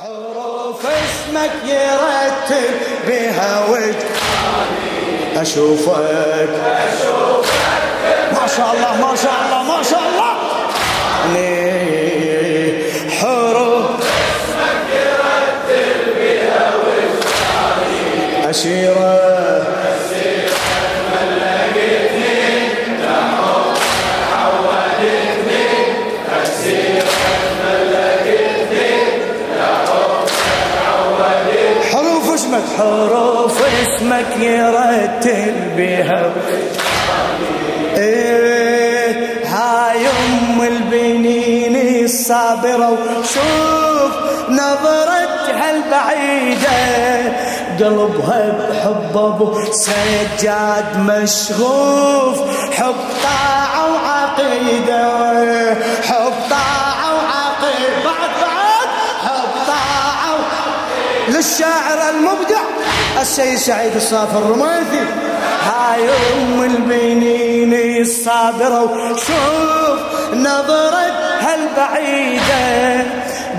حروف اسمك يرتب بها وجهي أشوفك. ما شاء الله ما شاء الله ما شاء الله. حروف اسمك يرتب بها وجهي أشيرة. حروف اسمك يرتل بها. إيه هاي أم البنين الصابرة وشوف نظرتها البعيدة. قلبها بحب أبو سجاد مشغوف حب طاعة وعقيدة حب طاعة للشاعر المبدع. السيد سعيد الصافي الرميثي هاي أم البنين الصابرة وشوف نظرة هالبعيدة.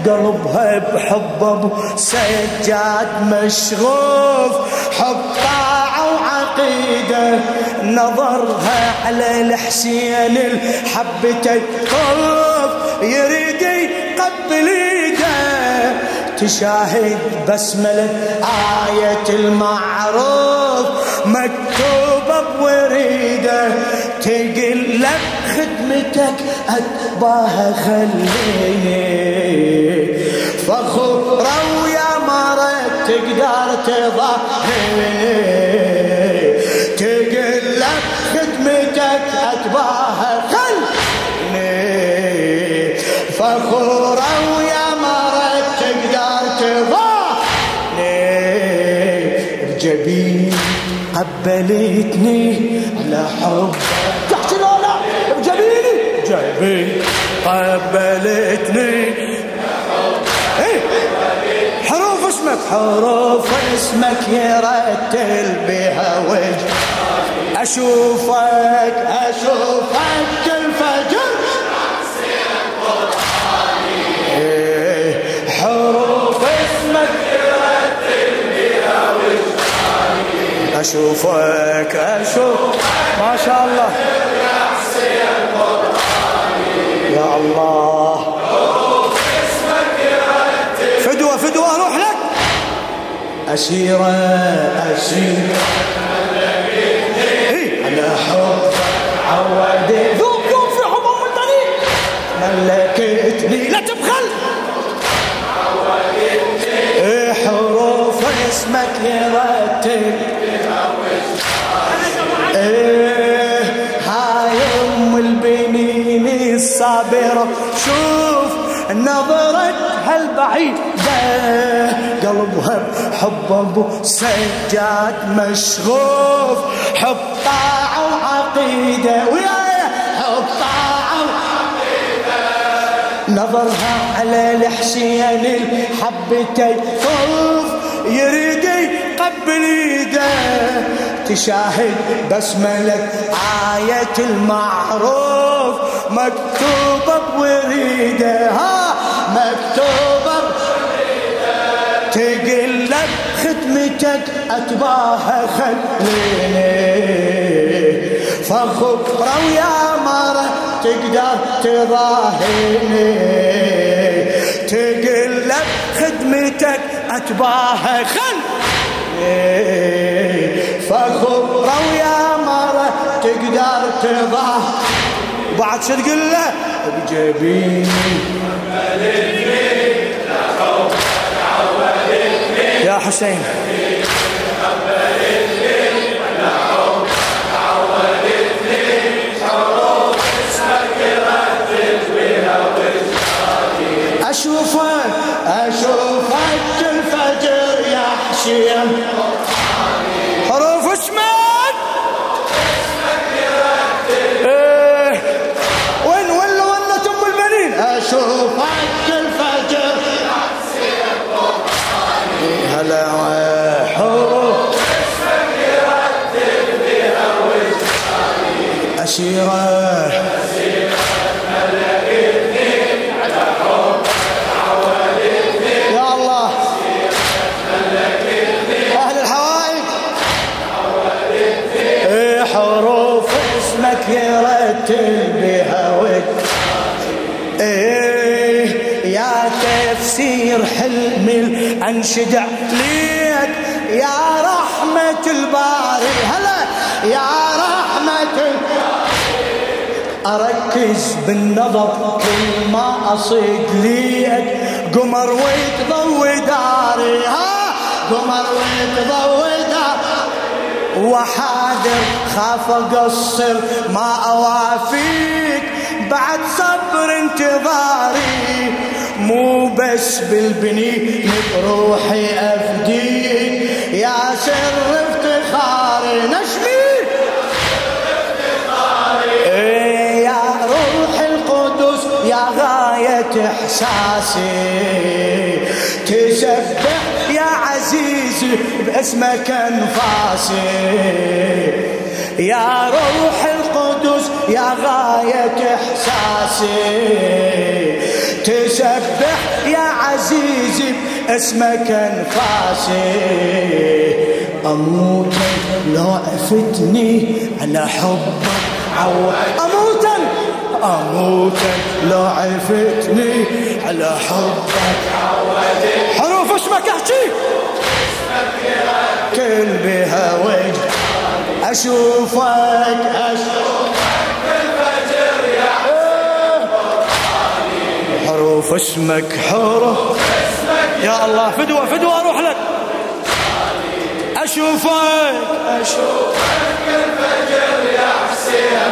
قلبها بحب أبو سجاد مشغوف. حب طاعة وعقيدة نظرها على الحسين الحبتين خوف يريد تشاهد بسملة آية المعروف مكتوبة بوريدة تقل لك خدمتك أتباها خليني فخورة ويا مرة تقدر تظهرني قبلتني على حب. تحت لا بجبيني جبين قبلتني. إيه؟ حروف اسمك. حروف اسمك يرتل بها وجه. أشوفك أشوفك الفجر اشوفك أشوف. ما شاء الله. يا الله. فدوة فدوة أروح لك. أسيرة أسيرة إيه؟ على حب عودي. ذوب ذوب في حب أم الطريق ملكتني. لا تبخل. إيه حروف اسمك يرتب الصابرة شوف نظرة هالبعيدة قلبها بحب أبو سجاد مشغوف. حب طاعة وعقيدة وياي حب طاعة نظرها على الحسين الحبتي خوف يريد يقبل إيده. تشاهد بسملة آية المعروف. مكتوبة بوريدة ها؟ مكتوبة تقل لك ختمتك اتباها خليني. فخبرة ويا مرة تقدر تضاهيني. تقل لك خدمتك اتباها خليني. فخبرة ويا مرة تقدر تضاه بعد شو تقول له بجبيني يا حسين. اشوفك اشوفك الفجر يا حسين. السيرة يا الله أهل الحوائج حروف اسمك يرتل إيه يا تفسير حلم الانشدع ليك يا رحمة الباري هلا يا أركز بالنظر كل ما أصيد ليك. قمر وتضوي داري ها؟ قمر وتضوي داري. وحاذر خاف اقصر ما أوافيك. بعد صبر انتظاري مو بس بالبني بروحي أفديك. يا سر افتخاري نشمي غاية إحساسي. تسبح يا عزيزي باسمك انفاسي. يا روح القدس يا غاية إحساسي. تسبح يا عزيزي اسمك انفاسي. أموت لو عفتني على حبك عو اموتا اموتا لو عفتني على حبك. حروف اسمك احكي. كل بها وجه أشوفك. اشوفك حروف اسمك حروف يا الله فدوة فدوة أروح لك. أشوفك. اشوفك الفجر يا حسين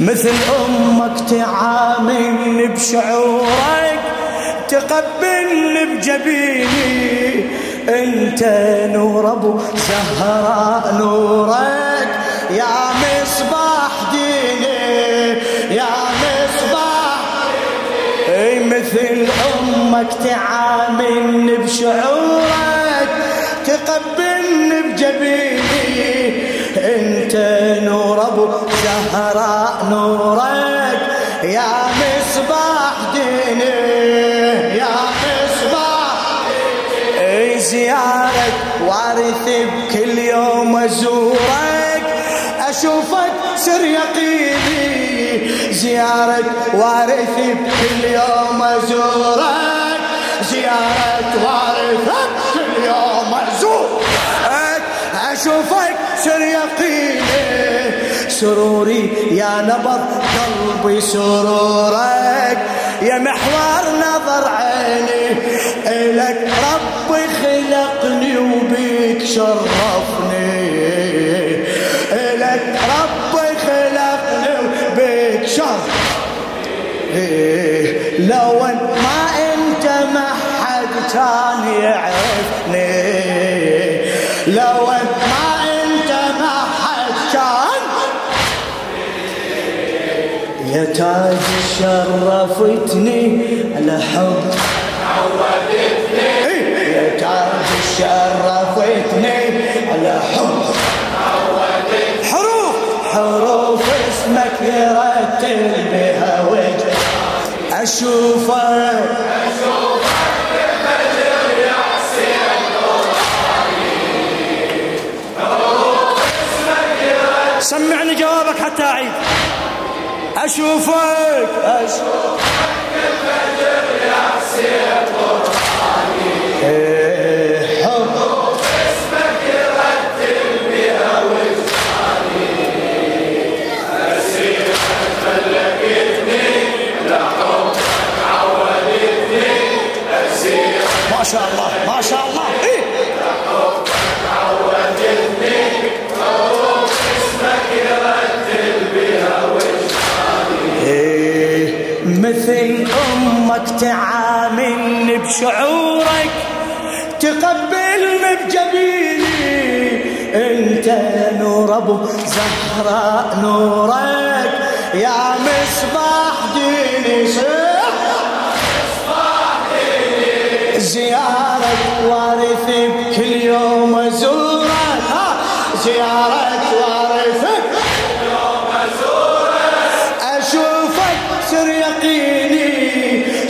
مثل أمك تعاملني بشعورك تقبلني بجبيني. أنت نور أبو زهراء نورك يا مصباح ديني يا مثل أمك تعاملني بشعورك تقبلني بجبيني. نور ابو زهراء نورك. يا مصباح ديني يا مصباح أي زيارك وارث بكل يوم أزورك. أشوفك سر يقيني. زيارة وارثي كل يوم أزورك. زيارة وارثك سروري يا نبض قلبي سرورك. يا محور نظر عيني إلك ربي خلقني وبيك شرفني إلك ربي خلقني وبيك شرفني. لو ما أنت ما حد كان يعرفني. لو ما يا تاج شرفتني على حب عودتني يا تاج شرفتني على حب حروف حروف اسمك يرتل بها وجه اشوفك اشوفك سمعني جوابك حتى اعيد أشوفك أشوفك. الفجر يحسن إيه حب. اسمك يرتل بها لحبك ما شاء الله ما شاء الله. تعاملني بشعورك تقبلني بجبيني انت نور أبو زهراء نورك. يا مصباح ديني صح زيارة وارث بكل يوم ازورك زيارة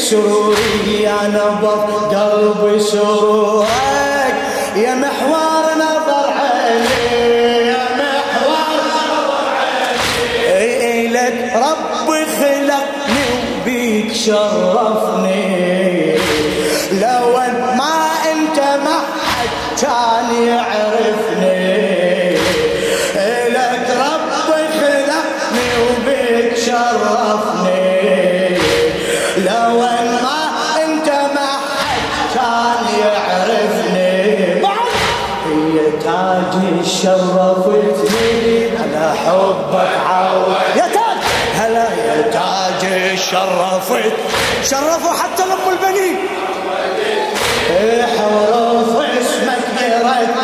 سروري يا نبض قلبي سرورك يا محور نظر عيني يا محور نظر عيني. لك ربي خلقني وبيك شرفني. شرفوا حتى لام البنين. حروف اسمك يرد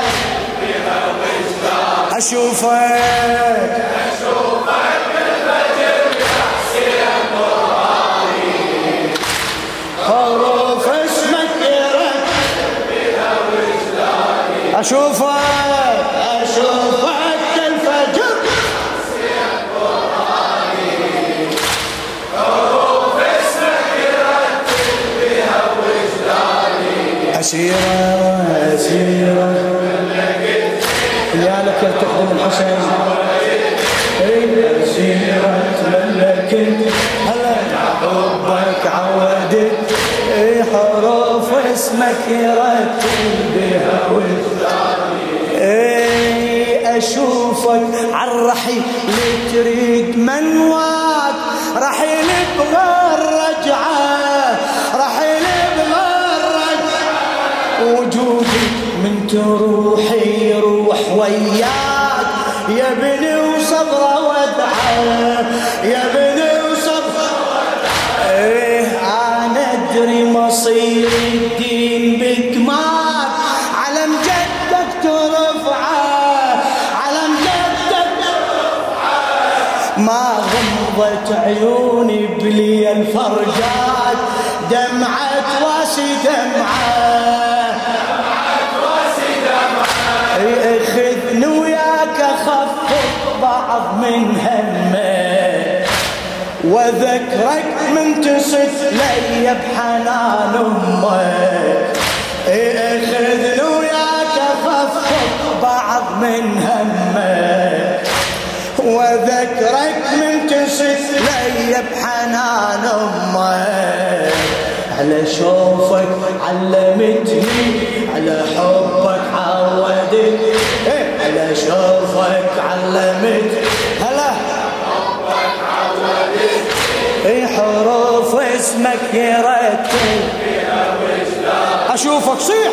أشوفك. حروف اسمك يرد أشوفك. أسيرة عيوني بلي الفرجات دمعة واسي دمعة. خذني وياك اخفف بعض من همك وذكرك من تصف لي بحنان أمك إي خذني وياك اخفف بعض من همك وذكرك من تصف لي بحنان أمك. على شوفك علمتني على حبك عودت إيه، على شوفك علمت هلا. اي حروف اسمك يرتب أشوفك صيح.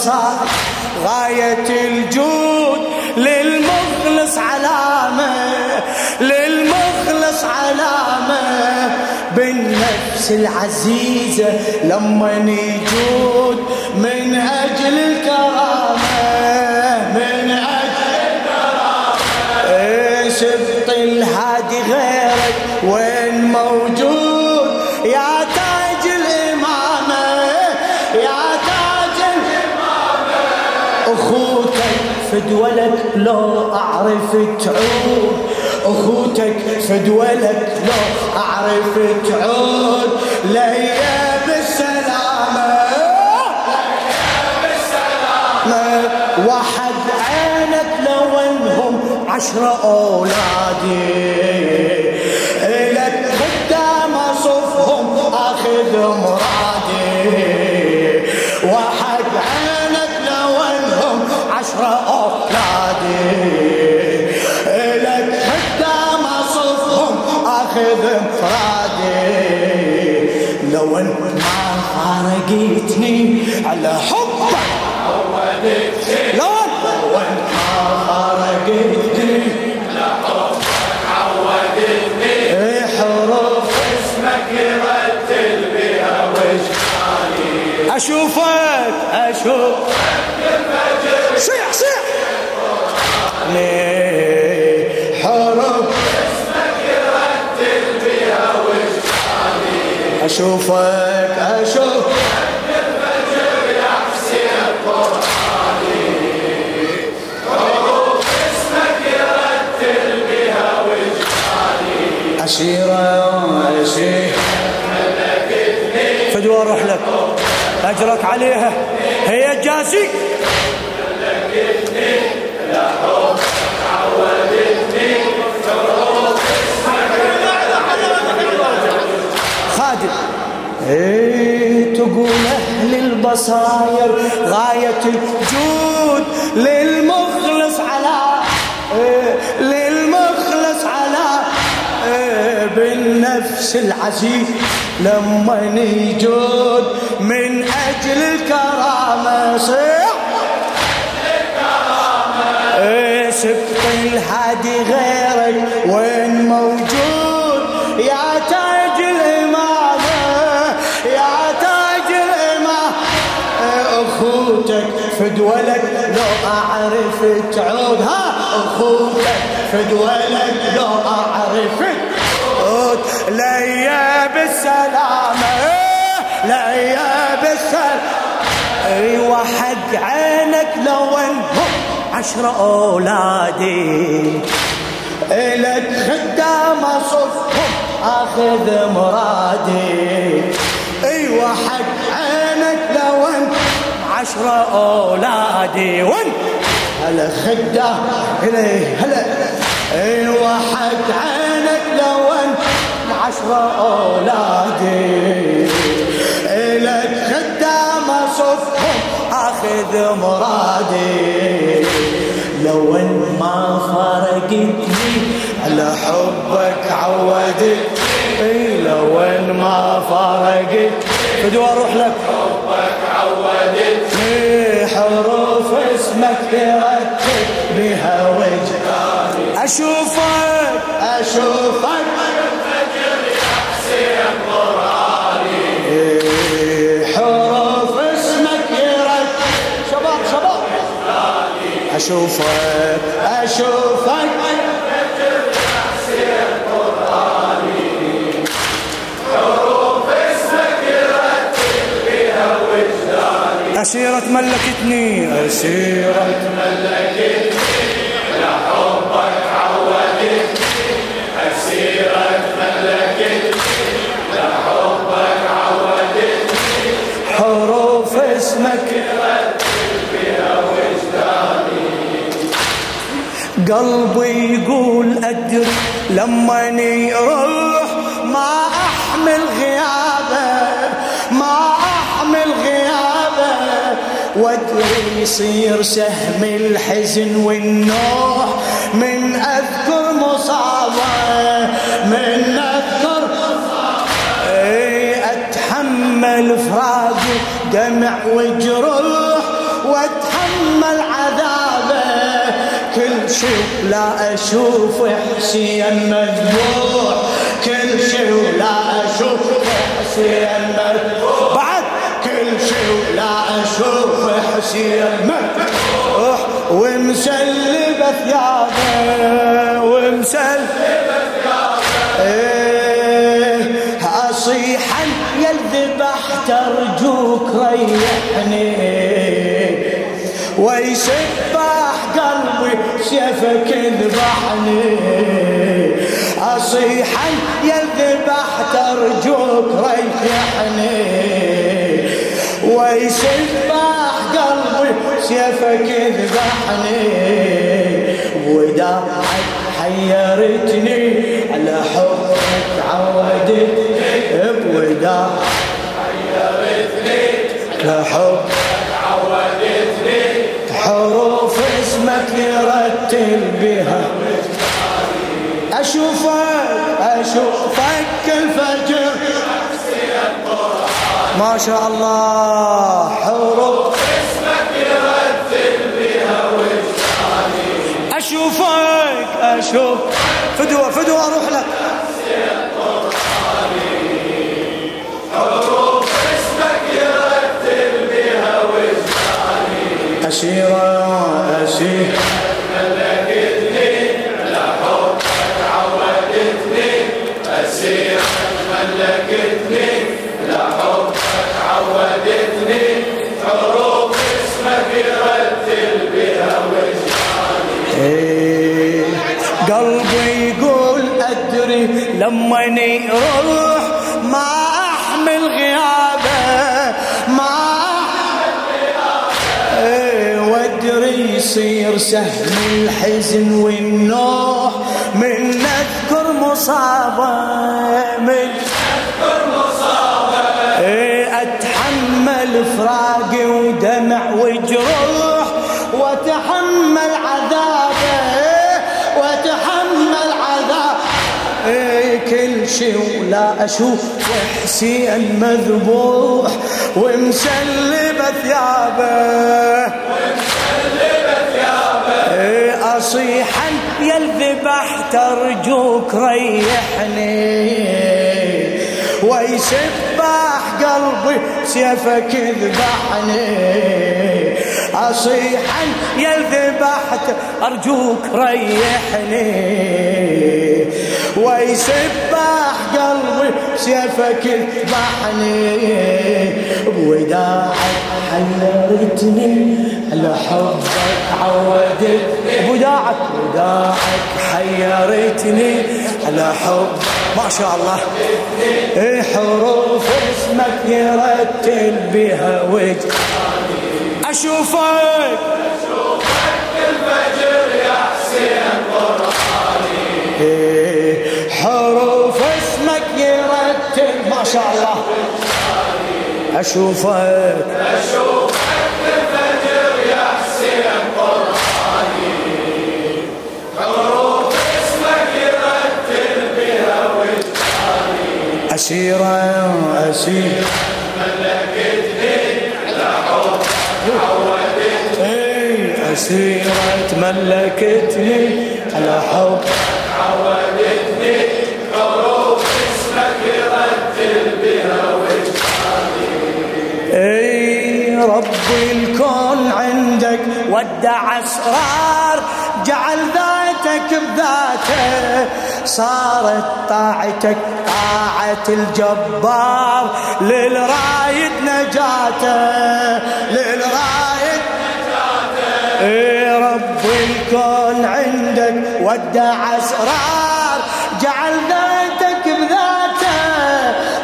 البصار غاية الجود للمخلص علامة للمخلص علامة. بالنفس العزيزة لما يجود من أجل لو أعرف تعود. أخوتك فدولك لو أعرف تعود. ليا بالسلامة. واحد عينك لو انهم عشر أولادي. ان ما فارقتني على حبك. لو ان ما فارقتني حروف اسمك يرتل بها وجهاني اشوفك أشوف صيح صيح. ليه؟ أشوفك أشوف. يا حسين قراني حروف اسمك يرتل بها وجهاني عشيرة عشيرة فدوى أروح لك. أجرك عليها. هي جاسي. خادم إيه تقول أهل البصاير غاية الجود. للمخلص على إيه للمخلص على إيه بالنفس العزيز لما يجود من أجل الكرامة. صيح. إيه سبت الهادي غيرك. وين موجود؟ يا تاج فدولك لو أعرف تعود ها؟ أخوتك فدولك لو أعرف تعود ليا بالسلامة. ليا بالسلامة. أيوه حق عينك لو انهم عشر أولادي. الك خدام صفهم آخذ مرادي. لو انهم عشر اولادي وين هلا خدام هلا هلا حق عينك لو انهم عشر اولادي إلك خدام صفهم آخذ مرادي لو ما فرقتني على حبك عودت لو ما فرقت بدو أروح لك. حروف اسمك يرتب بها أشوفك حروف اسمك يرتب شباب شباب أشوفك أشوفك. أسيرة ملكتني أسيرة ملكتني لحبك عودتني أسيرك ملكتني لحبك عودتني حروف اسمك قلبي يقول أدري لما يروح يصير سهم الحزن والنوح. من أذكر مصابه من أذكر اي أتحمل فراقه دمع وجروح وأتحمل عذابه. كل شيء لا أشوف حسين مذبوح كل شيء لا أشوف حسين مذبوح لا أشوف حسين مذبوح ومسلبة ثيابه ومسلبة إيه اصيحا يا الذبح ترجوك ريحني. ويسبح قلبي سيفك اذبحني اصيحا يا الذبح ترجوك ريحني. ويسبح قلبي سيفك اذبحني بوداعك حيرتني على حبك عودتني بوداعك حيرتني على حبك عودتني حروف اسمك يرتل بها. أشوفك أشوفك الفجر ما شاء الله. حروف اسمك يرتل بها وجداني أشوفك أشوف. فدوة فدوة أروح لك. حروف اسمك قلبي يقول أدري لما يروح ما أحمل غيابه ما إيه، وأدري يصير سهم الحزن والنوح من نذكر مصابه من إيه، أتحمل فراقي ودمع وجروح وأتحمل كل شي ولا أشوف حسين مذبوح ومسلبه ثيابه إيه، اصيحا يا الذبح ترجوك ريحني. ويسبح قلبي سيفك ذبحني اصيحا يا الذبحت ارجوك ريحني. ويسبح قلبي سيفك ذبحني بوداعك حيرتني على حبك عودتني بوداعك بوداعك حيرتني على حب. ما شاء الله. إيه حروف اسمك يرتل بها وجه. أشوفك. الفجر يا حسين قرآني شاء الله. أشوفك. أشوفك الفجر يا حسين قرآني حروف اسمك يرتل بها وجداني اسيره أسير. ملكتني لحبك عودتني اسيره تملكتني على رب الكون عندك ودع أسرار جعل ذاتك بذاته. صارت طاعتك طاعة الجبار للرايد نجاته للرايد اي رب الكون عندك ودع أسرار جعل ذاتك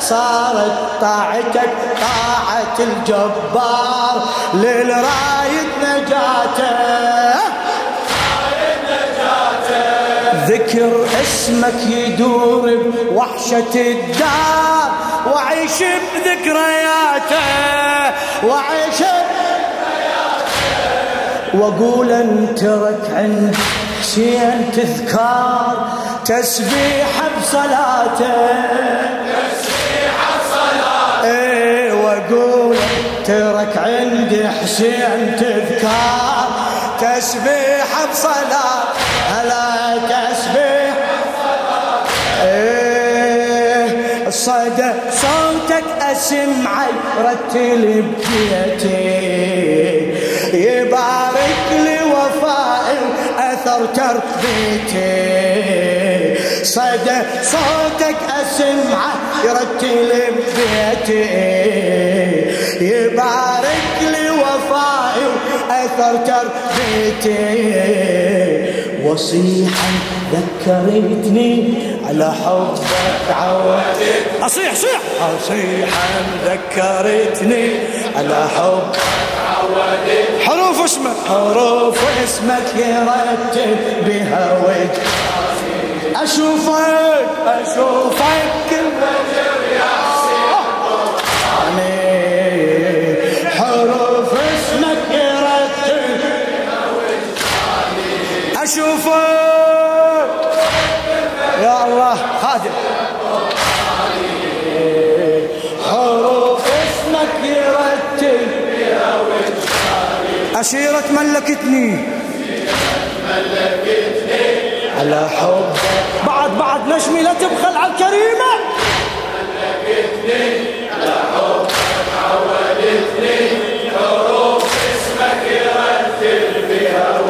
صارت طاعتك طاعة الجبار للرايد نجاته. ذكر اسمك يدور بوحشة الدار وعيش بذكرياته وعيش وأقول انترك عند حسين تذكار تسبيح بصلاته. وأقول ترك عندي حسين تذكار تسبيح بصلاة. هلا تسبيح؟ إيه صدى صوتك اسمعي رتل ببيتي يبارك لي وفائي أثر تربيتي. صدى صوتك اسمعه يرتل ببيتي يبارك لي وفائي اثر تربيتي. وصيحا ذكرتني على حبك عودتني. أصيح صيح أصيحا ذكرتني على حبك حروف اسمك. حروف اسمك يرتب بها وجه أشوفك أشوفك كل حروف اسمك يرتب أشوفك يا الله حروف اسمك يرتب أشيرة ملكتني. على حبك بعد بعد نشمي لا تبخل على الكريمة على حبك عودتني حروف اسمك يرتل بها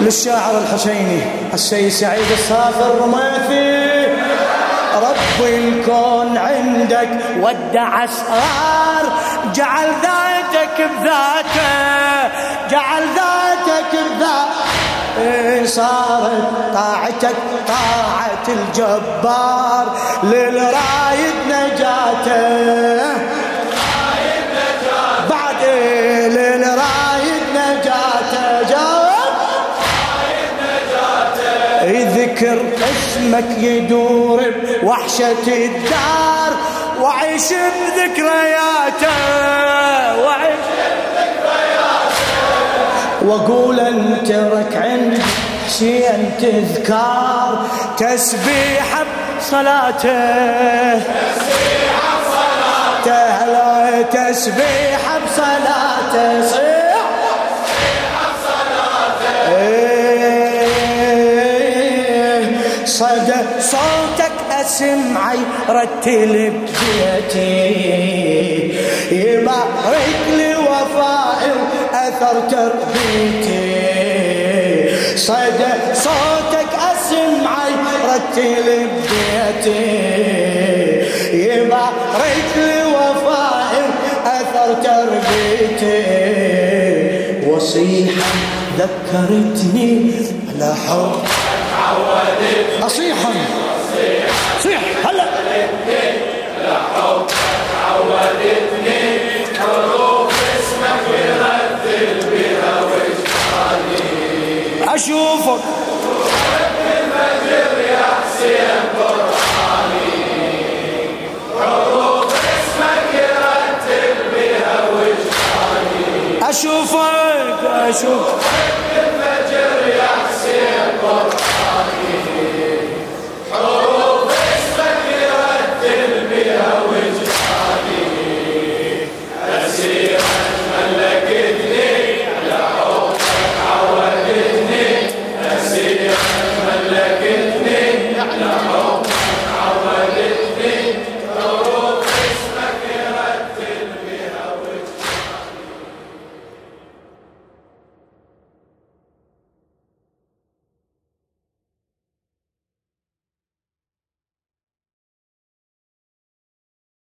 للشاعر الحسيني السيد سعيد الصافي الرميثي. رب الكون عندك ودع أسرار. جعل ذاتك بذاته جعل ذاتك بذاته صارت طاعتك طاعة الجبار للرايد نجاته. بعد للرايد نجاته اسمك يدور بوحشة الدار وعيش بذكرياته. وأقول أنت رك عند حسين تذكار. تسبيح بصلاته. تسبيح بصلاته. لا تسبيح بصلاته. صدى صوتك أسمعي رتل ببيتي يبارك لي واثر تربيتي. صدى صوتك أسمعي رتل ببيتي يبارك لي وفائي أثر تربيتي. وصيحة ذكرتني على حب. أصيحا أشوفك. أشوفك أشوفك.